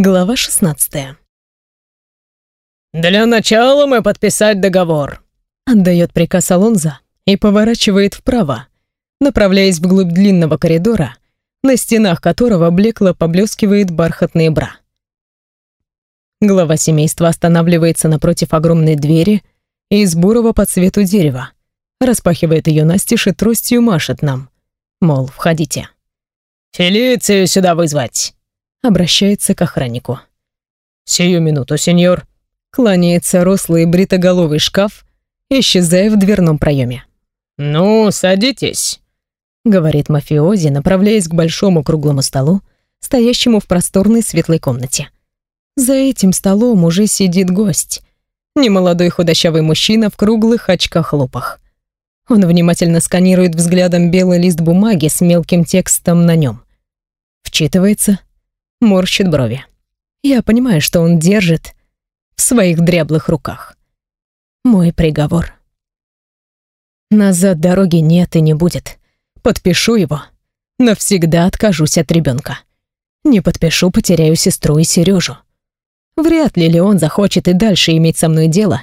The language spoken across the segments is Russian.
Глава 16. «Для начала мы подписать договор», — отдает приказ Алонза и поворачивает вправо, направляясь вглубь длинного коридора, на стенах которого блекло поблескивает бархатные бра. Глава семейства останавливается напротив огромной двери из бурого по цвету дерева, распахивает ее настежь и тростью машет нам, мол, входите. «Фелицию сюда вызвать!» Обращается к охраннику. «Сию минуту, сеньор», кланяется рослый бритоголовый шкаф, исчезая в дверном проеме. «Ну, садитесь», — говорит мафиози, направляясь к большому круглому столу, стоящему в просторной светлой комнате. За этим столом уже сидит гость. Немолодой худощавый мужчина в круглых очках-лопах. Он внимательно сканирует взглядом белый лист бумаги с мелким текстом на нем. Вчитывается, морщит брови. Я понимаю, что он держит в своих дряблых руках. Мой приговор. Назад дороги нет и не будет. Подпишу его. Навсегда откажусь от ребенка. Не подпишу, потеряю сестру и Сережу. Вряд ли Леон захочет и дальше иметь со мной дело,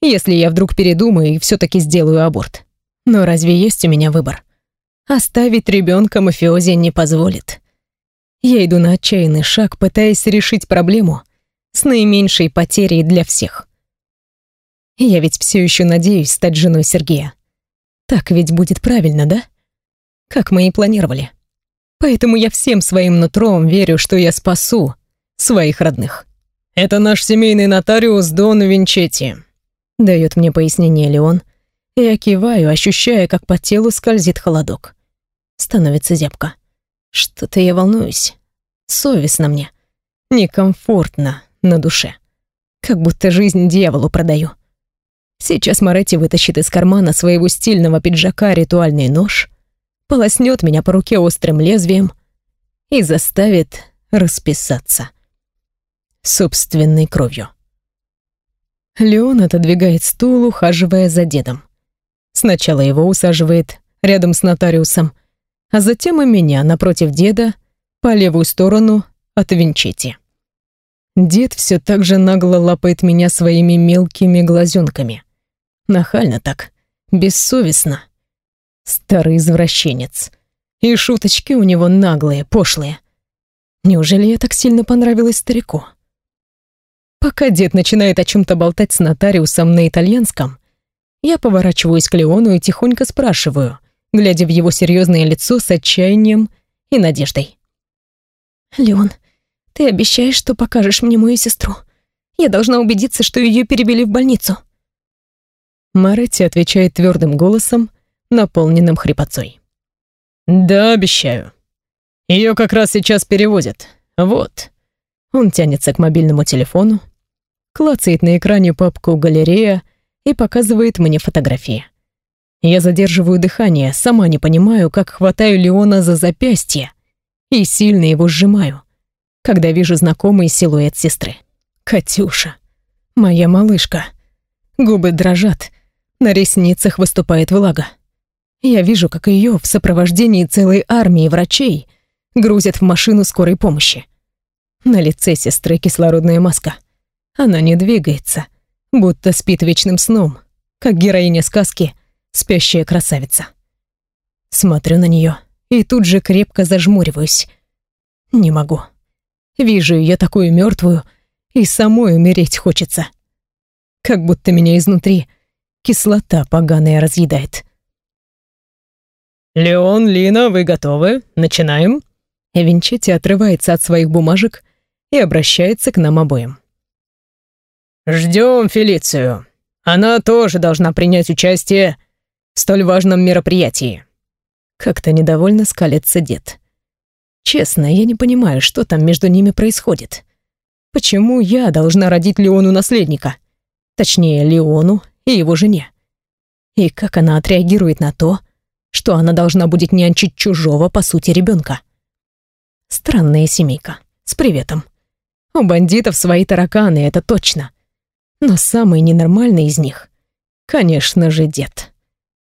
если я вдруг передумаю и все-таки сделаю аборт. Но разве есть у меня выбор? Оставить ребенка мафиози не позволит. Я иду на отчаянный шаг, пытаясь решить проблему с наименьшей потерей для всех. Я ведь все еще надеюсь стать женой Сергея. Так ведь будет правильно, да? Как мы и планировали. Поэтому я всем своим нутром верю, что я спасу своих родных. «Это наш семейный нотариус Дон Винчетти», — дает мне пояснение Леон. Я киваю, ощущая, как по телу скользит холодок. Становится зябко. Что-то я волнуюсь. Совестно мне. Некомфортно на душе. Как будто жизнь дьяволу продаю. Сейчас Моретти вытащит из кармана своего стильного пиджака ритуальный нож, полоснет меня по руке острым лезвием и заставит расписаться. Собственной кровью. Леон отодвигает стул, ухаживая за дедом. Сначала его усаживает рядом с нотариусом, а затем и меня напротив деда по левую сторону от Винчетти. Дед все так же нагло лапает меня своими мелкими глазенками. Нахально так, бессовестно. Старый извращенец. И шуточки у него наглые, пошлые. Неужели я так сильно понравилась старику? Пока дед начинает о чем-то болтать с нотариусом на итальянском, я поворачиваюсь к Леону и тихонько спрашиваю, глядя в его серьезное лицо с отчаянием и надеждой. «Леон, ты обещаешь, что покажешь мне мою сестру? Я должна убедиться, что ее перевели в больницу». Маретти отвечает твердым голосом, наполненным хрипотцой. «Да, обещаю. Ее как раз сейчас перевозят. Вот». Он тянется к мобильному телефону, клацает на экране папку «Галерея» и показывает мне фотографии. Я задерживаю дыхание, сама не понимаю, как хватаю Леона за запястье и сильно его сжимаю, когда вижу знакомый силуэт сестры. Катюша, моя малышка. Губы дрожат, на ресницах выступает влага. Я вижу, как ее в сопровождении целой армии врачей грузят в машину скорой помощи. На лице сестры кислородная маска. Она не двигается, будто спит вечным сном, как героиня сказки — спящая красавица. Смотрю на нее и тут же крепко зажмуриваюсь. Не могу. Вижу ее такую мертвую, и самой умереть хочется. Как будто меня изнутри кислота поганая разъедает. «Леон, Лина, вы готовы? Начинаем?» Винчетти отрывается от своих бумажек и обращается к нам обоим. «Ждем Фелицию. Она тоже должна принять участие столь важном мероприятии». Как-то недовольно скалится дед. «Честно, я не понимаю, что там между ними происходит. Почему я должна родить Леону наследника? Точнее, Леону и его жене. И как она отреагирует на то, что она должна будет нянчить чужого, по сути, ребенка? Странная семейка. С приветом. У бандитов свои тараканы, это точно. Но самый ненормальный из них, конечно же, дед.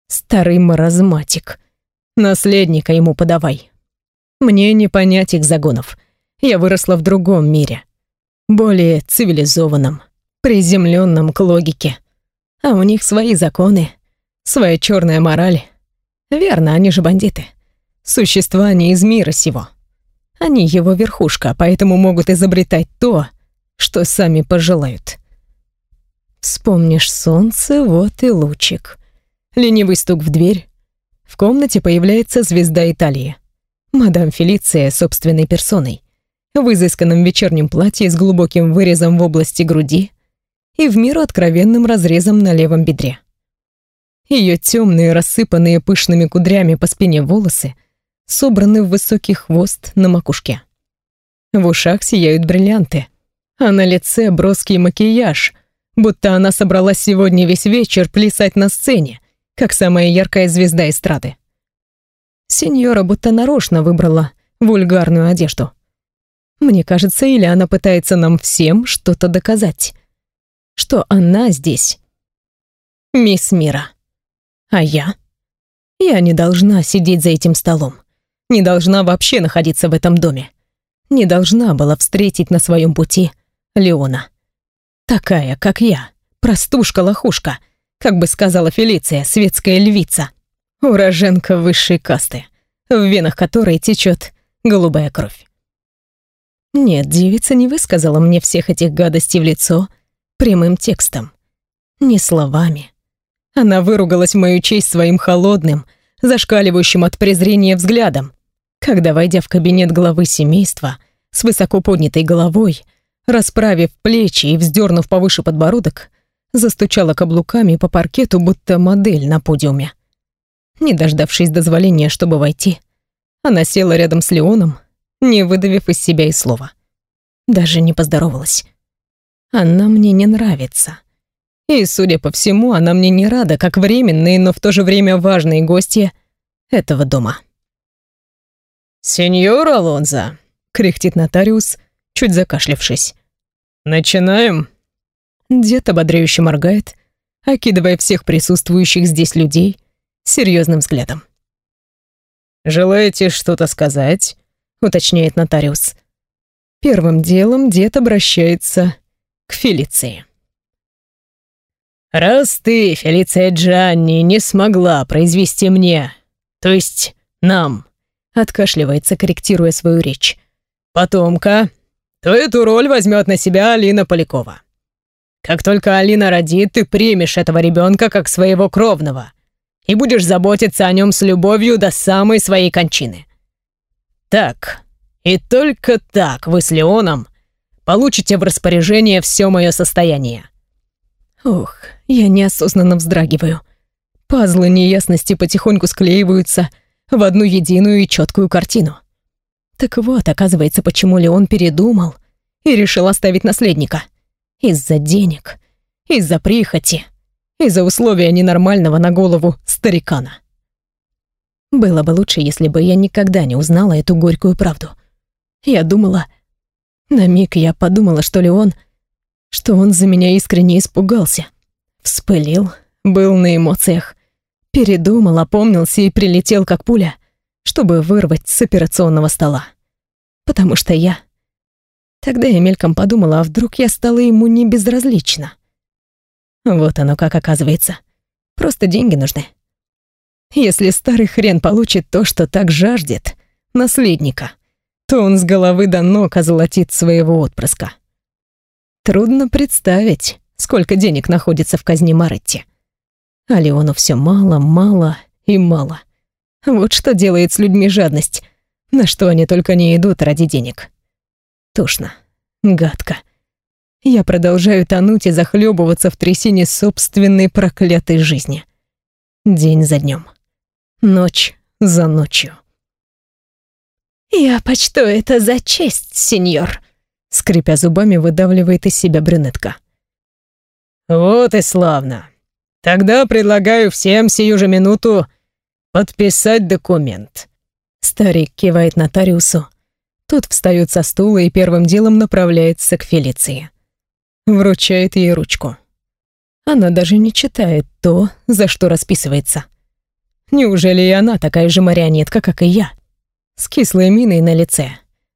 Старый маразматик. Наследника ему подавай. Мне не понять их загонов. Я выросла в другом мире. более цивилизованном, приземленном к логике. А у них свои законы, своя черная мораль. Верно, они же бандиты. Существа не из мира сего. Они его верхушка, поэтому могут изобретать то, что сами пожелают. Вспомнишь солнце, вот и лучик. Ленивый стук в дверь. В комнате появляется звезда Италии. Мадам Фелиция собственной персоной. В изысканном вечернем платье с глубоким вырезом в области груди и в меру откровенным разрезом на левом бедре. Ее темные, рассыпанные пышными кудрями по спине волосы собраны в высокий хвост на макушке. В ушах сияют бриллианты, а на лице броский макияж, будто она собралась сегодня весь вечер плясать на сцене, как самая яркая звезда эстрады. Сеньора будто нарочно выбрала вульгарную одежду. Мне кажется, или она пытается нам всем что-то доказать. Что она здесь. Мисс Мира. А я? Я не должна сидеть за этим столом. Не должна вообще находиться в этом доме. Не должна была встретить на своем пути Леона. Такая, как я, простушка-лохушка, как бы сказала Фелиция, светская львица, уроженка высшей касты, в венах которой течет голубая кровь. Нет, девица не высказала мне всех этих гадостей в лицо прямым текстом, не словами. Она выругалась в мою честь своим холодным, зашкаливающим от презрения взглядом, когда, войдя в кабинет главы семейства, с высоко поднятой головой, расправив плечи и вздернув повыше подбородок, застучала каблуками по паркету, будто модель на подиуме. Не дождавшись дозволения, чтобы войти, она села рядом с Леоном, не выдавив из себя и слова. Даже не поздоровалась. Она мне не нравится. И, судя по всему, она мне не рада, как временные, но в то же время важные гости этого дома. «Сеньор Алонзо», — кряхтит нотариус, чуть закашлявшись. «Начинаем?» Дед ободряюще моргает, окидывая всех присутствующих здесь людей серьезным взглядом. «Желаете что-то сказать?» — уточняет нотариус. Первым делом дед обращается к Фелиции. «Раз ты, Фелиция Джанни, не смогла произвести мне, то есть нам, откашливается, корректируя свою речь, потомка, то эту роль возьмет на себя Алина Полякова. Как только Алина родит, ты примешь этого ребенка как своего кровного и будешь заботиться о нем с любовью до самой своей кончины. Так, и только так вы с Леоном получите в распоряжение все мое состояние. Ох, я неосознанно вздрагиваю. Пазлы неясности потихоньку склеиваются в одну единую и четкую картину. Так вот, оказывается, почему Леон передумал и решил оставить наследника. Из-за денег, из-за прихоти, из-за условия ненормального на голову старикана. Было бы лучше, если бы я никогда не узнала эту горькую правду. Я думала... На миг я подумала, что Леон что он за меня искренне испугался. Вспылил, был на эмоциях. Передумал, опомнился и прилетел как пуля, чтобы вырвать с операционного стола. Потому что я... Тогда я мельком подумала, а вдруг я стала ему не безразлична. Вот оно как оказывается. Просто деньги нужны. Если старый хрен получит то, что так жаждет, наследника, то он с головы до ног озолотит своего отпрыска. Трудно представить, сколько денег находится в казне Маретти. А Леону все мало, мало и мало. Вот что делает с людьми жадность, на что они только не идут ради денег. Тошно, гадко. Я продолжаю тонуть и захлебываться в трясине собственной проклятой жизни. День за днем, ночь за ночью. «Я почту это за честь, сеньор», скрипя зубами, выдавливает из себя брюнетка. «Вот и славно. Тогда предлагаю всем сию же минуту подписать документ». Старик кивает нотариусу. Тот встает со стула и первым делом направляется к Фелиции. Вручает ей ручку. Она даже не читает то, за что расписывается. Неужели и она такая же марионетка, как и я? С кислой миной на лице.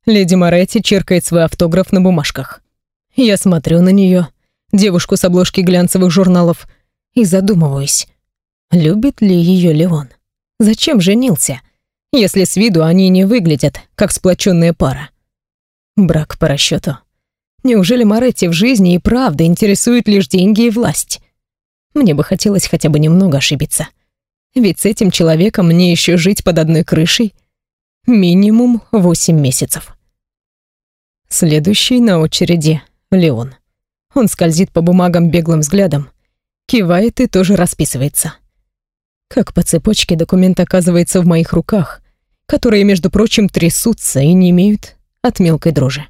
Леди Моретти чиркает свой автограф на бумажках. Я смотрю на нее, девушку с обложки глянцевых журналов, и задумываюсь, любит ли ее Леон. Зачем женился, если с виду они не выглядят, как сплоченная пара? Брак по расчету. Неужели Моретти в жизни и правда интересует лишь деньги и власть? Мне бы хотелось хотя бы немного ошибиться. Ведь с этим человеком мне еще жить под одной крышей минимум восемь месяцев. Следующий на очереди — Леон. Он скользит по бумагам беглым взглядом, кивает и тоже расписывается. Как по цепочке документ оказывается в моих руках, которые, между прочим, трясутся и не имеют от мелкой дрожи.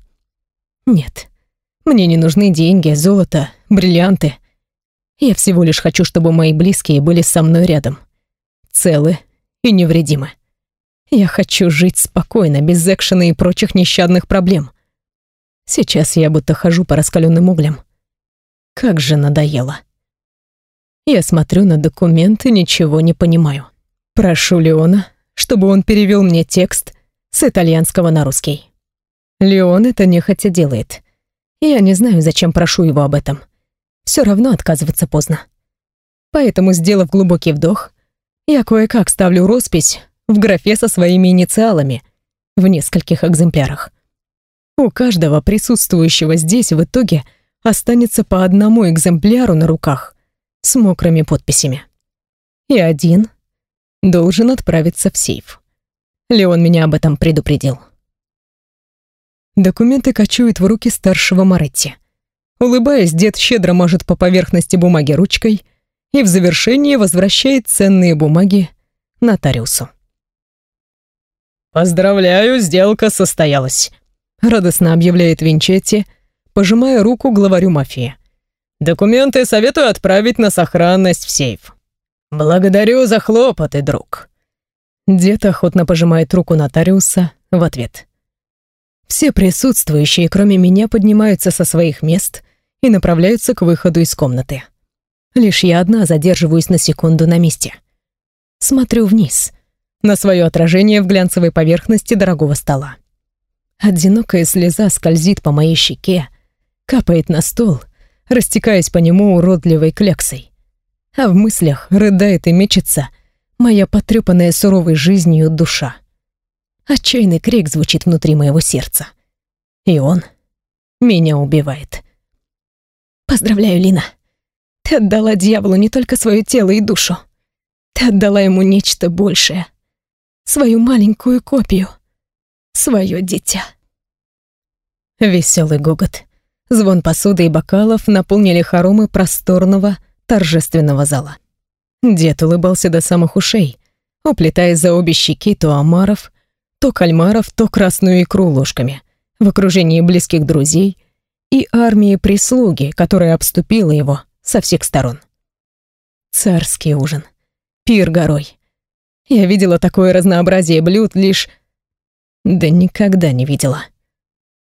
Нет, мне не нужны деньги, золото, бриллианты. Я всего лишь хочу, чтобы мои близкие были со мной рядом. Целы и невредимы. Я хочу жить спокойно, без экшена и прочих нещадных проблем. Сейчас я будто хожу по раскаленным углям. Как же надоело. Я смотрю на документы, ничего не понимаю. Прошу Леона, чтобы он перевел мне текст с итальянского на русский. Леон это нехотя делает. Я не знаю, зачем прошу его об этом. Все равно отказываться поздно. Поэтому, сделав глубокий вдох, я кое-как ставлю роспись в графе со своими инициалами в нескольких экземплярах. У каждого присутствующего здесь в итоге останется по одному экземпляру на руках с мокрыми подписями. И один должен отправиться в сейф. Леон меня об этом предупредил. Документы кочуют в руки старшего Моретти. Улыбаясь, дед щедро мажет по поверхности бумаги ручкой и в завершении возвращает ценные бумаги нотариусу. «Поздравляю, сделка состоялась», — радостно объявляет Винчетти, пожимая руку главарю мафии. «Документы советую отправить на сохранность в сейф». «Благодарю за хлопоты, друг». Дед охотно пожимает руку нотариуса в ответ. Все присутствующие, кроме меня, поднимаются со своих мест и направляются к выходу из комнаты. Лишь я одна задерживаюсь на секунду на месте. Смотрю вниз — на свое отражение в глянцевой поверхности дорогого стола. Одинокая слеза скользит по моей щеке, капает на стол, растекаясь по нему уродливой кляксой. А в мыслях рыдает и мечется моя потрепанная суровой жизнью душа. Отчаянный крик звучит внутри моего сердца. И он меня убивает. Поздравляю, Лина. Ты отдала дьяволу не только свое тело и душу. Ты отдала ему нечто большее — свою маленькую копию, свое дитя. Веселый гогот, звон посуды и бокалов наполнили хоромы просторного торжественного зала. Дед улыбался до самых ушей, уплетая за обе щеки то омаров, то кальмаров, то красную икру ложками, в окружении близких друзей и армии прислуги, которая обступила его со всех сторон. Царский ужин. Пир горой. Я видела такое разнообразие блюд лишь... Да никогда не видела.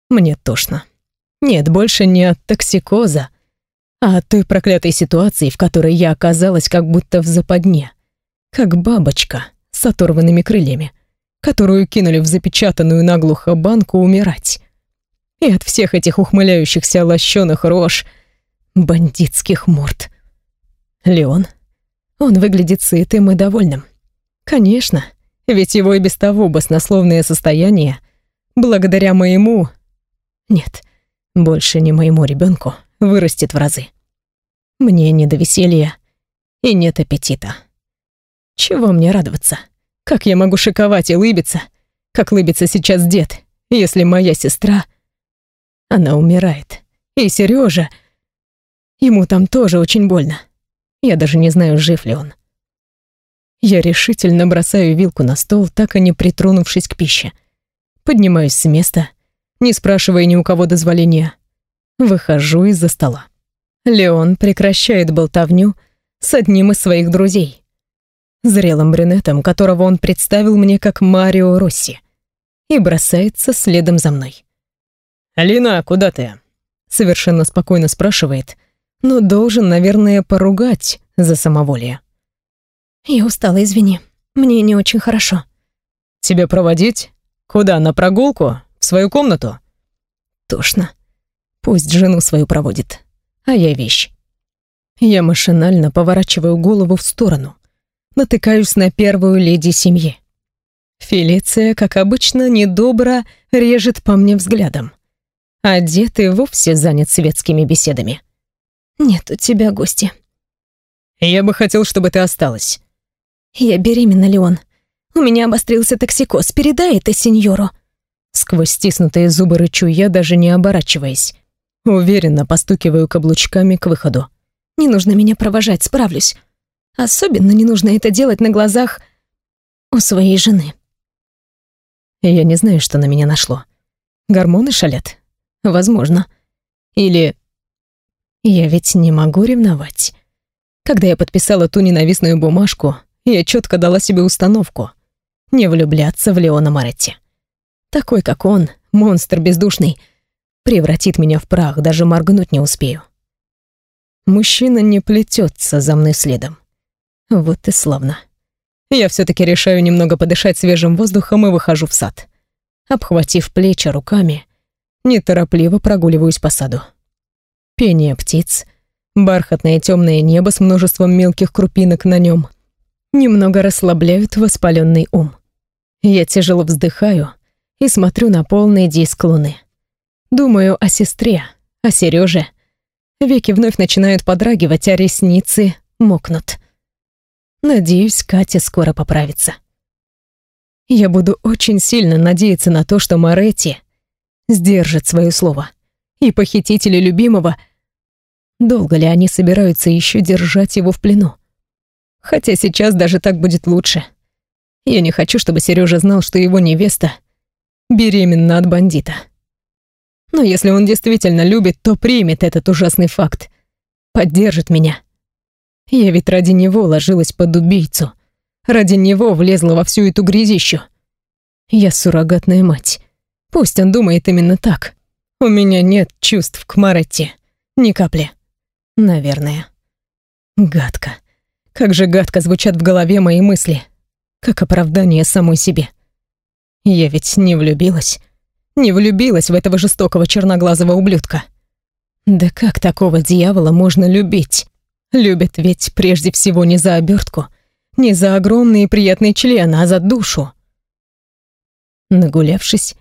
Мне тошно. Нет, больше не от токсикоза, а от той проклятой ситуации, в которой я оказалась как будто в западне. Как бабочка с оторванными крыльями, которую кинули в запечатанную наглухо банку умирать. И от всех этих ухмыляющихся лощеных рож, бандитских морд. Леон, он выглядит сытым и довольным. Конечно, ведь его и без того баснословное состояние, благодаря моему... Нет, больше не моему ребенку, вырастет в разы. Мне не до веселья и нет аппетита. Чего мне радоваться? Как я могу шиковать и лыбиться, как лыбится сейчас дед, если моя сестра... Она умирает. И Сережа... Ему там тоже очень больно. Я даже не знаю, жив ли он. Я решительно бросаю вилку на стол, так и не притронувшись к пище. Поднимаюсь с места, не спрашивая ни у кого дозволения. Выхожу из-за стола. Леон прекращает болтовню с одним из своих друзей. Зрелым брюнетом, которого он представил мне как Марио Росси. И бросается следом за мной. «Алина, куда ты?» Совершенно спокойно спрашивает, но должен, наверное, поругать за самоволие. «Я устала, извини. Мне не очень хорошо». «Тебе проводить? Куда, на прогулку? Свою комнату?» Тошно. Пусть жену свою проводит, а я вещь. Я машинально поворачиваю голову в сторону, натыкаюсь на первую леди семьи. Фелиция, как обычно, недобро режет по мне взглядом. А дед и вовсе занят светскими беседами. «Нет у тебя гости». «Я бы хотел, чтобы ты осталась». «Я беременна, Леон. У меня обострился токсикоз. Передай это сеньору». Сквозь стиснутые зубы рычу я, даже не оборачиваясь. Уверенно постукиваю каблучками к выходу. «Не нужно меня провожать, справлюсь. Особенно не нужно это делать на глазах у своей жены». Я не знаю, что на меня нашло. Гормоны шалят? Возможно. Или... Я ведь не могу ревновать. Когда я подписала ту ненавистную бумажку, я четко дала себе установку не влюбляться в Леона Моретти. Такой, как он, монстр бездушный, превратит меня в прах, даже моргнуть не успею. Мужчина не плетется за мной следом. Вот и славно. Я все-таки решаю немного подышать свежим воздухом и выхожу в сад. Обхватив плечи руками, неторопливо прогуливаюсь по саду. Пение птиц, бархатное темное небо с множеством мелких крупинок на нем немного расслабляют воспаленный ум. Я тяжело вздыхаю и смотрю на полный диск луны. Думаю о сестре, о Сереже. Веки вновь начинают подрагивать, а ресницы мокнут. Надеюсь, Катя скоро поправится. Я буду очень сильно надеяться на то, что Моретти сдержит свое слово. И похитители любимого... Долго ли они собираются еще держать его в плену? Хотя сейчас даже так будет лучше. Я не хочу, чтобы Сережа знал, что его невеста беременна от бандита. Но если он действительно любит, то примет этот ужасный факт. Поддержит меня. Я ведь ради него ложилась под убийцу. Ради него влезла во всю эту грязищу. Я суррогатная мать. Пусть он думает именно так. У меня нет чувств к Маретти. Ни капли. Наверное. Гадко. Как же гадко звучат в голове мои мысли. Как оправдание самой себе. Я ведь не влюбилась. Не влюбилась в этого жестокого черноглазого ублюдка. Да как такого дьявола можно любить? Любят ведь прежде всего не за обертку, не за огромный и приятный член, а за душу. Нагулявшись,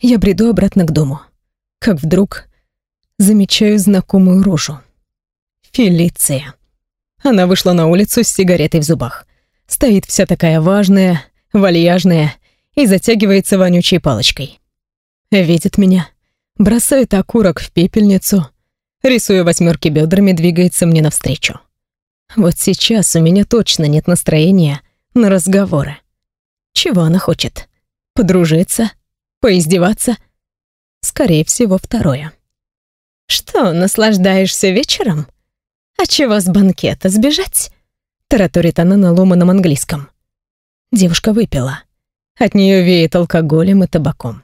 я бреду обратно к дому. Как вдруг замечаю знакомую рожу. Фелиция. Она вышла на улицу с сигаретой в зубах. Стоит вся такая важная, вальяжная и затягивается вонючей палочкой. Видит меня, бросает окурок в пепельницу, рисуя восьмерки бедрами, двигается мне навстречу. Вот сейчас у меня точно нет настроения на разговоры. Чего она хочет? Подружиться? Поиздеваться? Скорее всего, второе. «Что, наслаждаешься вечером? А чего с банкета сбежать?» Тараторит она на ломаном английском. Девушка выпила. От нее веет алкоголем и табаком.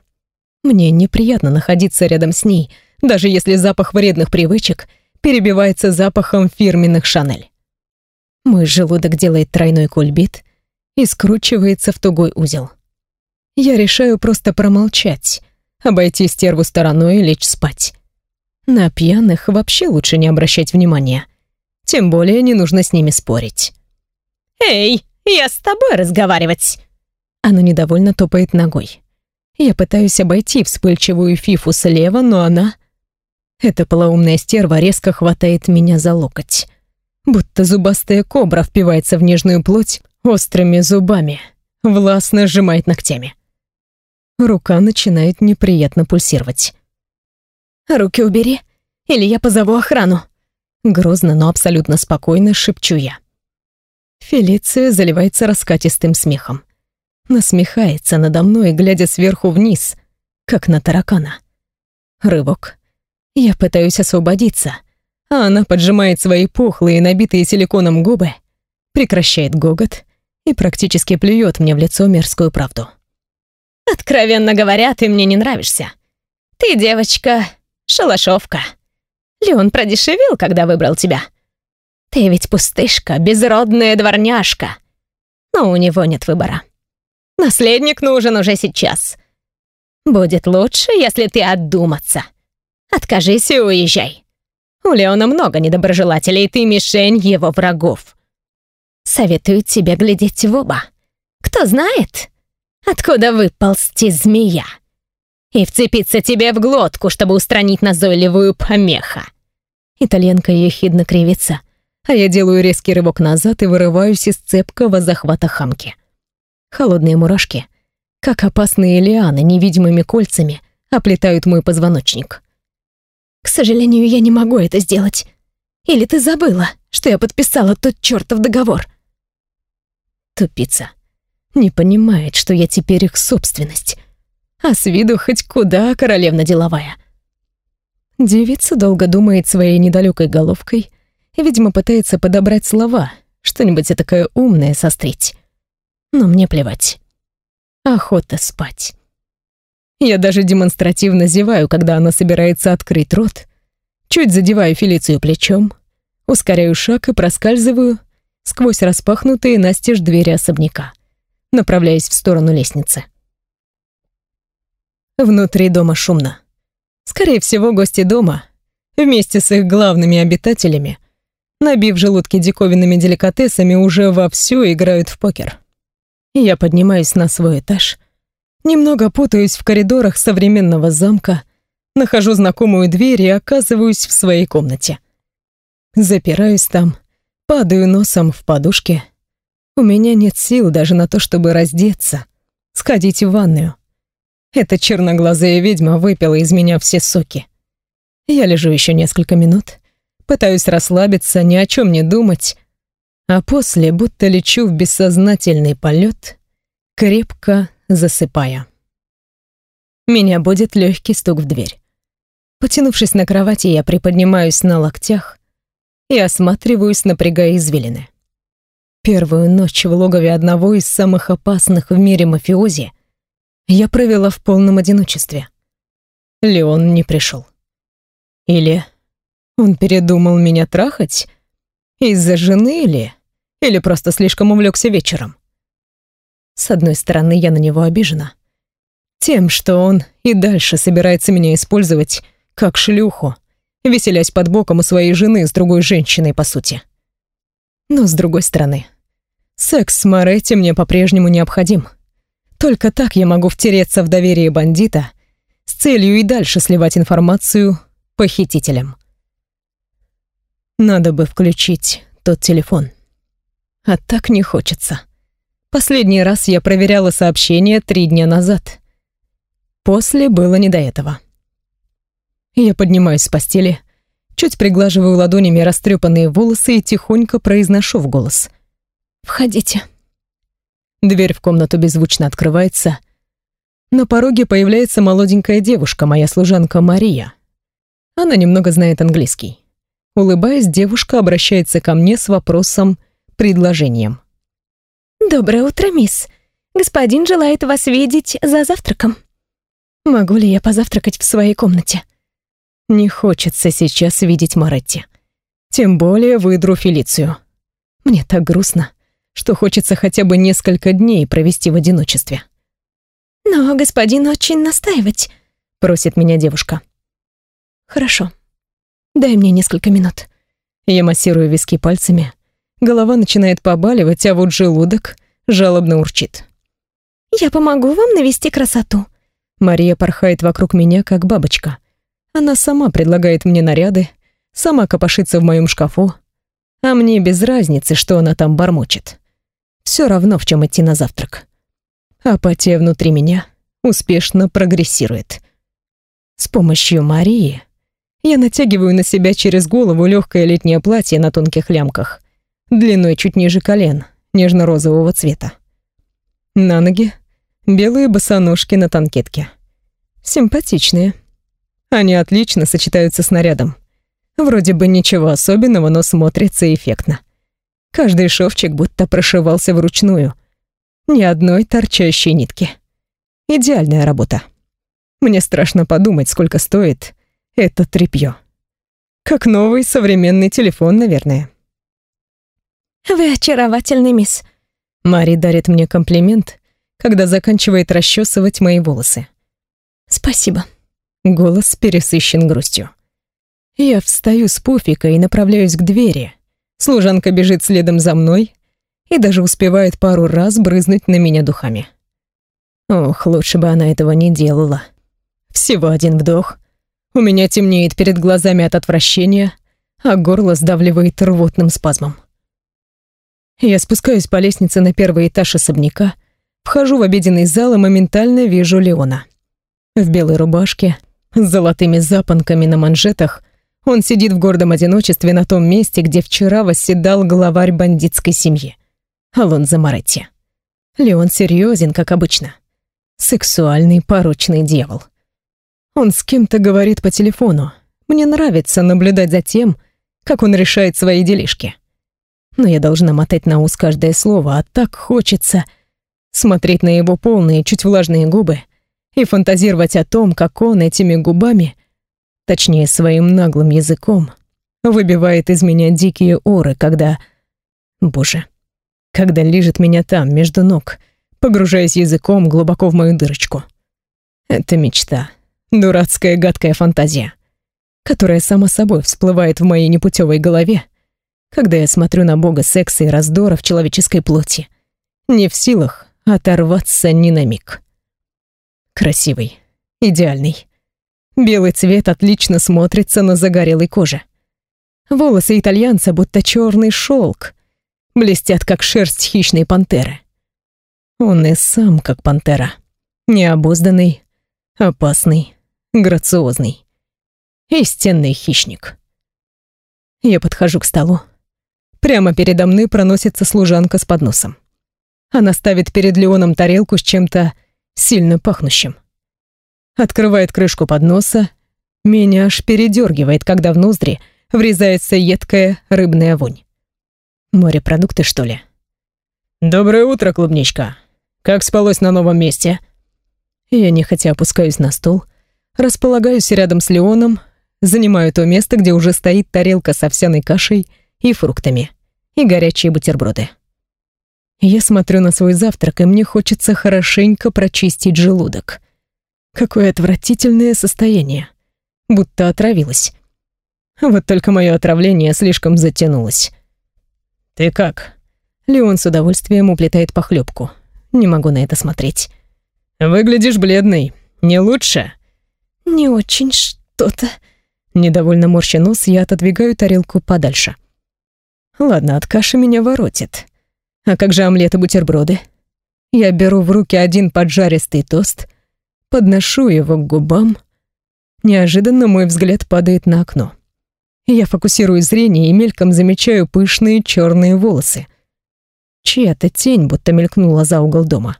Мне неприятно находиться рядом с ней, даже если запах вредных привычек перебивается запахом фирменных Шанель. Мой желудок делает тройной кульбит и скручивается в тугой узел. Я решаю просто промолчать, обойти стерву стороной и лечь спать. На пьяных вообще лучше не обращать внимания. Тем более не нужно с ними спорить. «Эй, я с тобой разговаривать!» Она недовольно топает ногой. Я пытаюсь обойти вспыльчивую фифу слева, но она... Эта полоумная стерва резко хватает меня за локоть. Будто зубастая кобра впивается в нежную плоть острыми зубами, властно сжимает ногтями. Рука начинает неприятно пульсировать. «Руки убери, или я позову охрану!» Грозно, но абсолютно спокойно шепчу я. Фелиция заливается раскатистым смехом насмехается надо мной, глядя сверху вниз, как на таракана. Рывок. Я пытаюсь освободиться, а она поджимает свои пухлые, набитые силиконом губы, прекращает гогот и практически плюет мне в лицо мерзкую правду. «Откровенно говоря, ты мне не нравишься. Ты, девочка, шалашовка. Леон продешевил, когда выбрал тебя. Ты ведь пустышка, безродная дворняжка. Но у него нет выбора. Наследник нужен уже сейчас. Будет лучше, если ты отдуматься. Откажись и уезжай. У Леона много недоброжелателей, ты мишень его врагов. Советую тебе глядеть в оба. Кто знает, откуда выползти змея. И вцепиться тебе в глотку, чтобы устранить назойливую помеха. Итальянка ехидно кривится, а я делаю резкий рывок назад и вырываюсь из цепкого захвата хамки. Холодные мурашки, как опасные лианы невидимыми кольцами, оплетают мой позвоночник. К сожалению, я не могу это сделать. Или ты забыла, что я подписала тот чертов договор? Тупица. Не понимает, что я теперь их собственность. А с виду хоть куда королевна деловая. Девица долго думает своей недалекой головкой и, видимо, пытается подобрать слова, что-нибудь такое умное сострить. Но мне плевать. Охота спать. Я даже демонстративно зеваю, когда она собирается открыть рот, чуть задеваю Фелицию плечом, ускоряю шаг и проскальзываю сквозь распахнутые настежь двери особняка, направляясь в сторону лестницы. Внутри дома шумно. Скорее всего, гости дома, вместе с их главными обитателями, набив желудки диковинными деликатесами, уже вовсю играют в покер. Я поднимаюсь на свой этаж — Немного путаюсь в коридорах современного замка, нахожу знакомую дверь и оказываюсь в своей комнате. Запираюсь там, падаю носом в подушке. У меня нет сил даже на то, чтобы раздеться, сходить в ванную. Эта черноглазая ведьма выпила из меня все соки. Я лежу еще несколько минут, пытаюсь расслабиться, ни о чем не думать, а после будто лечу в бессознательный полет, крепко засыпая. Меня будет легкий стук в дверь. Потянувшись на кровати, я приподнимаюсь на локтях и осматриваюсь, напрягая извилины. Первую ночь в логове одного из самых опасных в мире мафиози я провела в полном одиночестве. Леон не пришел. Или он передумал меня трахать? Из-за жены или... Или просто слишком увлекся вечером? С одной стороны, я на него обижена. Тем, что он и дальше собирается меня использовать как шлюху, веселясь под боком у своей жены с другой женщиной, по сути. Но с другой стороны, секс с Моретти мне по-прежнему необходим. Только так я могу втереться в доверие бандита с целью и дальше сливать информацию похитителям. Надо бы включить тот телефон. А так не хочется. Последний раз я проверяла сообщение три дня назад. После было не до этого. Я поднимаюсь с постели, чуть приглаживаю ладонями растрепанные волосы и тихонько произношу в голос. «Входите». Дверь в комнату беззвучно открывается. На пороге появляется молоденькая девушка, моя служанка Мария. Она немного знает английский. Улыбаясь, девушка обращается ко мне с вопросом, предложением. «Доброе утро, мисс. Господин желает вас видеть за завтраком. Могу ли я позавтракать в своей комнате?» Не хочется сейчас видеть Маретти. Тем более выдру Фелицию. Мне так грустно, что хочется хотя бы несколько дней провести в одиночестве. «Но господин очень настаивать», — просит меня девушка. «Хорошо. Дай мне несколько минут». Я массирую виски пальцами, Голова начинает побаливать, а вот желудок жалобно урчит. «Я помогу вам навести красоту». Мария порхает вокруг меня, как бабочка. Она сама предлагает мне наряды, сама копошится в моем шкафу, а мне без разницы, что она там бормочет. Все равно, в чем идти на завтрак. Апатия внутри меня успешно прогрессирует. С помощью Марии я натягиваю на себя через голову легкое летнее платье на тонких лямках длиной чуть ниже колен, нежно-розового цвета. На ноги белые босоножки на танкетке. Симпатичные. Они отлично сочетаются с нарядом. Вроде бы ничего особенного, но смотрится эффектно. Каждый шовчик будто прошивался вручную. Ни одной торчащей нитки. Идеальная работа. Мне страшно подумать, сколько стоит это тряпье. Как новый современный телефон, наверное. «Вы очаровательный, мисс». Мари дарит мне комплимент, когда заканчивает расчесывать мои волосы. «Спасибо». Голос пересыщен грустью. Я встаю с пуфика и направляюсь к двери. Служанка бежит следом за мной и даже успевает пару раз брызнуть на меня духами. Ох, лучше бы она этого не делала. Всего один вдох. У меня темнеет перед глазами от отвращения, а горло сдавливает рвотным спазмом. Я спускаюсь по лестнице на первый этаж особняка, вхожу в обеденный зал и моментально вижу Леона. В белой рубашке, с золотыми запонками на манжетах, он сидит в гордом одиночестве на том месте, где вчера восседал главарь бандитской семьи. Алонзо Моретти. Леон серьезен, как обычно. Сексуальный порочный дьявол. Он с кем-то говорит по телефону. Мне нравится наблюдать за тем, как он решает свои делишки но я должна мотать на ус каждое слово, а так хочется смотреть на его полные, чуть влажные губы и фантазировать о том, как он этими губами, точнее своим наглым языком, выбивает из меня дикие оры, когда... Боже, когда лежит меня там, между ног, погружаясь языком глубоко в мою дырочку. Это мечта, дурацкая гадкая фантазия, которая сама собой всплывает в моей непутевой голове, когда я смотрю на бога секса и раздора в человеческой плоти. Не в силах оторваться ни на миг. Красивый, идеальный. Белый цвет отлично смотрится на загорелой коже. Волосы итальянца будто черный шелк, блестят как шерсть хищной пантеры. Он и сам как пантера. Необузданный, опасный, грациозный. Истинный хищник. Я подхожу к столу, Прямо передо мной проносится служанка с подносом. Она ставит перед Леоном тарелку с чем-то сильно пахнущим. Открывает крышку подноса. Меня аж передергивает, когда в ноздри врезается едкая рыбная вонь. Морепродукты, что ли? «Доброе утро, клубничка. Как спалось на новом месте?» Я нехотя опускаюсь на стол, располагаюсь рядом с Леоном, занимаю то место, где уже стоит тарелка с овсяной кашей и фруктами и горячие бутерброды. Я смотрю на свой завтрак, и мне хочется хорошенько прочистить желудок. Какое отвратительное состояние. Будто отравилась. Вот только мое отравление слишком затянулось. «Ты как?» Леон с удовольствием уплетает похлебку. Не могу на это смотреть. «Выглядишь бледный. Не лучше?» «Не очень что-то». Недовольно морща нос, я отодвигаю тарелку подальше. Ладно, от каши меня воротит. А как же омлет и бутерброды? Я беру в руки один поджаристый тост, подношу его к губам. Неожиданно мой взгляд падает на окно. Я фокусирую зрение и мельком замечаю пышные черные волосы. Чья-то тень будто мелькнула за угол дома.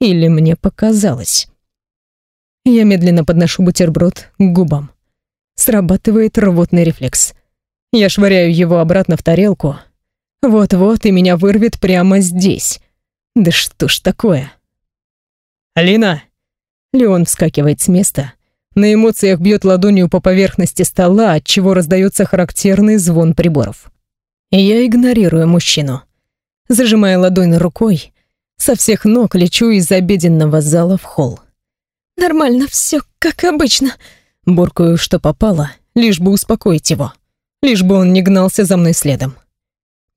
Или мне показалось. Я медленно подношу бутерброд к губам. Срабатывает рвотный рефлекс. Я швыряю его обратно в тарелку. Вот-вот и меня вырвет прямо здесь. Да что ж такое? «Алина!» Леон вскакивает с места. На эмоциях бьет ладонью по поверхности стола, от чего раздается характерный звон приборов. Я игнорирую мужчину. Зажимая ладонь рукой, со всех ног лечу из обеденного зала в холл. «Нормально, все как обычно», — буркаю, что попало, лишь бы успокоить его лишь бы он не гнался за мной следом.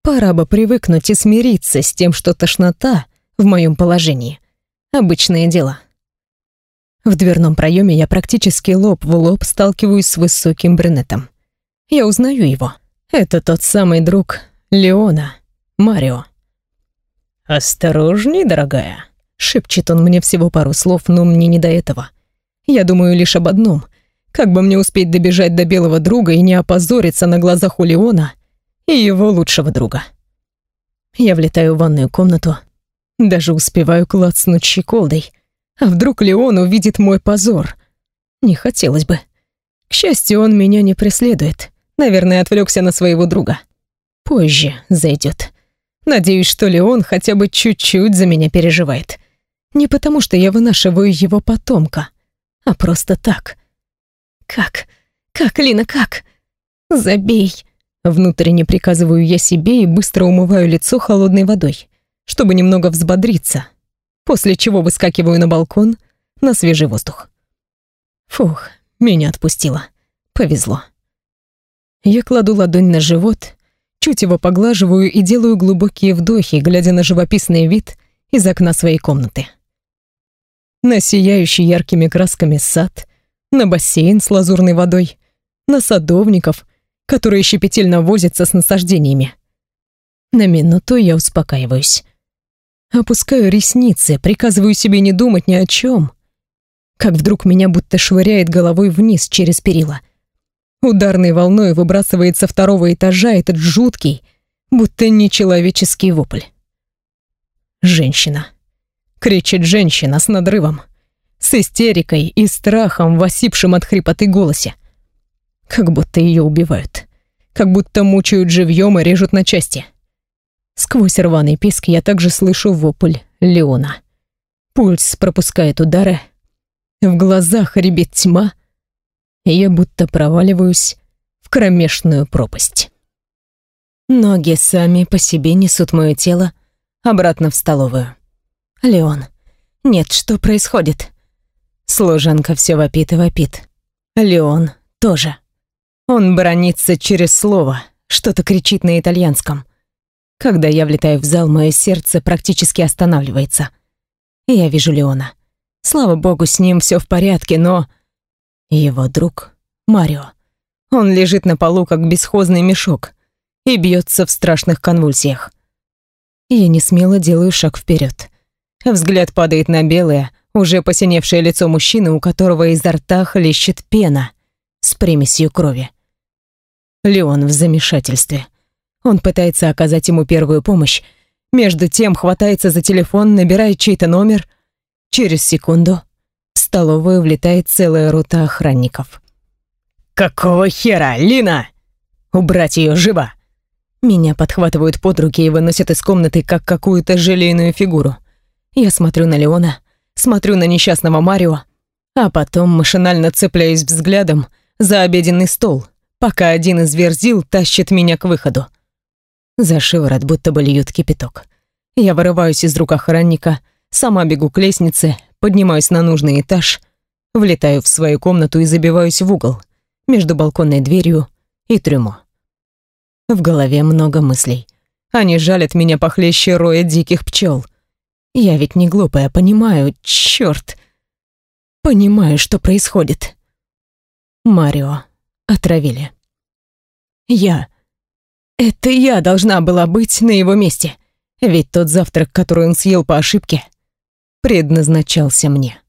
Пора бы привыкнуть и смириться с тем, что тошнота в моем положении — обычное дело. В дверном проеме я практически лоб в лоб сталкиваюсь с высоким брюнетом. Я узнаю его. Это тот самый друг Леона, Марио. «Осторожней, дорогая», — шепчет он мне всего пару слов, но мне не до этого. Я думаю лишь об одном как бы мне успеть добежать до белого друга и не опозориться на глазах у Леона и его лучшего друга? Я влетаю в ванную комнату, даже успеваю клацнуть щеколдой. А вдруг Леон увидит мой позор? Не хотелось бы. К счастью, он меня не преследует. Наверное, отвлекся на своего друга. Позже зайдет. Надеюсь, что Леон хотя бы чуть-чуть за меня переживает. Не потому, что я вынашиваю его потомка, а просто так. «Как? Как, Лина, как? Забей!» Внутренне приказываю я себе и быстро умываю лицо холодной водой, чтобы немного взбодриться, после чего выскакиваю на балкон на свежий воздух. Фух, меня отпустило. Повезло. Я кладу ладонь на живот, чуть его поглаживаю и делаю глубокие вдохи, глядя на живописный вид из окна своей комнаты. На сияющий яркими красками сад, на бассейн с лазурной водой, на садовников, которые щепетильно возятся с насаждениями. На минуту я успокаиваюсь. Опускаю ресницы, приказываю себе не думать ни о чем. Как вдруг меня будто швыряет головой вниз через перила — Ударной волной выбрасывает со второго этажа этот жуткий, будто нечеловеческий вопль. Женщина. Кричит женщина с надрывом, с истерикой и страхом в осипшем от хрипоты голосе. Как будто ее убивают. Как будто мучают живьем и режут на части. Сквозь рваный писк я также слышу вопль Леона. Пульс пропускает удары. В глазах ребит тьма, и я будто проваливаюсь в кромешную пропасть. Ноги сами по себе несут мое тело обратно в столовую. Леон. Нет, что происходит? Служанка все вопит и вопит. Леон тоже. Он бронится через слово, что-то кричит на итальянском. Когда я влетаю в зал, мое сердце практически останавливается. Я вижу Леона. Слава богу, с ним все в порядке, но его друг Марио. Он лежит на полу, как бесхозный мешок, и бьется в страшных конвульсиях. Я не смело делаю шаг вперед. Взгляд падает на белое, уже посиневшее лицо мужчины, у которого изо рта хлещет пена с примесью крови. Леон в замешательстве. Он пытается оказать ему первую помощь, между тем хватается за телефон, набирает чей-то номер. Через секунду в столовую влетает целая рота охранников. «Какого хера, Лина? Убрать ее живо!» Меня подхватывают под руки и выносят из комнаты, как какую-то желейную фигуру. Я смотрю на Леона, смотрю на несчастного Марио, а потом машинально цепляюсь взглядом за обеденный стол, пока один из верзил тащит меня к выходу. За шиворот будто бы льют кипяток. Я вырываюсь из рук охранника, сама бегу к лестнице, Поднимаюсь на нужный этаж, влетаю в свою комнату и забиваюсь в угол между балконной дверью и трюмо. В голове много мыслей. Они жалят меня похлеще роя диких пчел. Я ведь не глупая, понимаю, черт. Понимаю, что происходит. Марио отравили. Я. Это я должна была быть на его месте. Ведь тот завтрак, который он съел по ошибке, предназначался мне.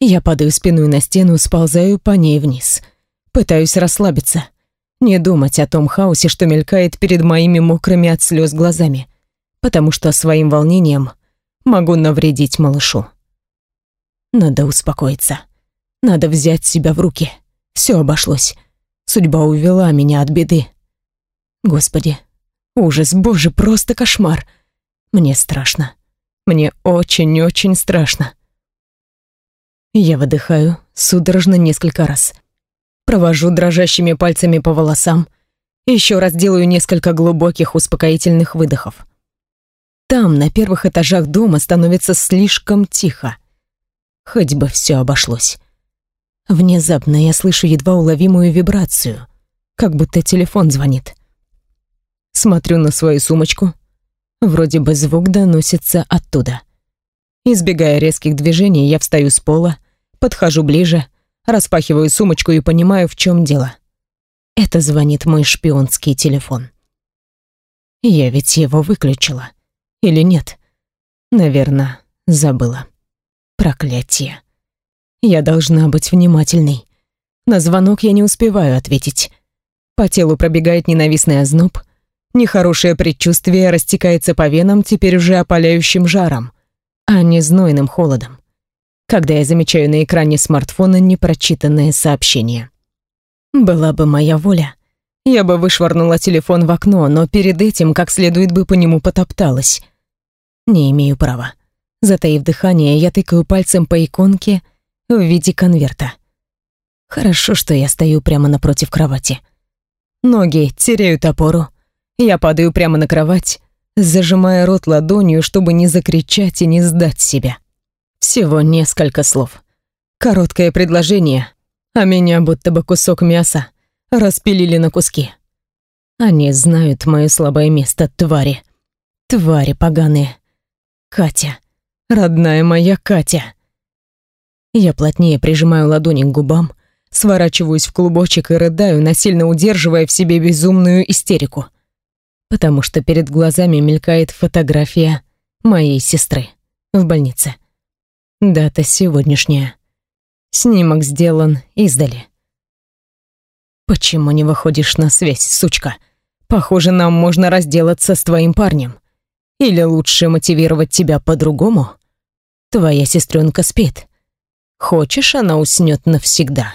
Я падаю спиной на стену, сползаю по ней вниз. Пытаюсь расслабиться, не думать о том хаосе, что мелькает перед моими мокрыми от слез глазами, потому что своим волнением могу навредить малышу. Надо успокоиться. Надо взять себя в руки. Все обошлось. Судьба увела меня от беды. Господи, ужас, боже, просто кошмар. Мне страшно. Мне очень-очень страшно. Я выдыхаю судорожно несколько раз. Провожу дрожащими пальцами по волосам. Еще раз делаю несколько глубоких успокоительных выдохов. Там, на первых этажах дома, становится слишком тихо. Хоть бы все обошлось. Внезапно я слышу едва уловимую вибрацию, как будто телефон звонит. Смотрю на свою сумочку — Вроде бы звук доносится оттуда. Избегая резких движений, я встаю с пола, подхожу ближе, распахиваю сумочку и понимаю, в чем дело. Это звонит мой шпионский телефон. Я ведь его выключила. Или нет? Наверное, забыла. Проклятие. Я должна быть внимательной. На звонок я не успеваю ответить. По телу пробегает ненавистный озноб — Нехорошее предчувствие растекается по венам теперь уже опаляющим жаром, а не знойным холодом. Когда я замечаю на экране смартфона непрочитанное сообщение. Была бы моя воля, я бы вышвырнула телефон в окно, но перед этим как следует бы по нему потопталась. Не имею права. Затаив дыхание, я тыкаю пальцем по иконке в виде конверта. Хорошо, что я стою прямо напротив кровати. Ноги теряют опору, я падаю прямо на кровать, зажимая рот ладонью, чтобы не закричать и не сдать себя. Всего несколько слов. Короткое предложение, а меня будто бы кусок мяса распилили на куски. Они знают мое слабое место, твари. Твари поганые. Катя. Родная моя Катя. Я плотнее прижимаю ладони к губам, сворачиваюсь в клубочек и рыдаю, насильно удерживая в себе безумную истерику. Потому что перед глазами мелькает фотография моей сестры в больнице. Дата сегодняшняя. Снимок сделан издали. «Почему не выходишь на связь, сучка? Похоже, нам можно разделаться с твоим парнем. Или лучше мотивировать тебя по-другому? Твоя сестренка спит. Хочешь, она уснет навсегда?»